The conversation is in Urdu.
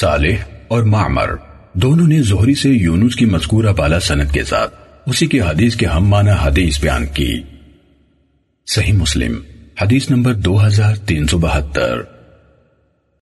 صالح اور معمر دونوں نے زہری سے یونس کی مذکورہ بالا سنت کے ساتھ اسی کی حدیث کے ہم معنی حدیث بیان کی۔ صحیح مسلم، حدیث نمبر دو ہزار تین سو بہتر۔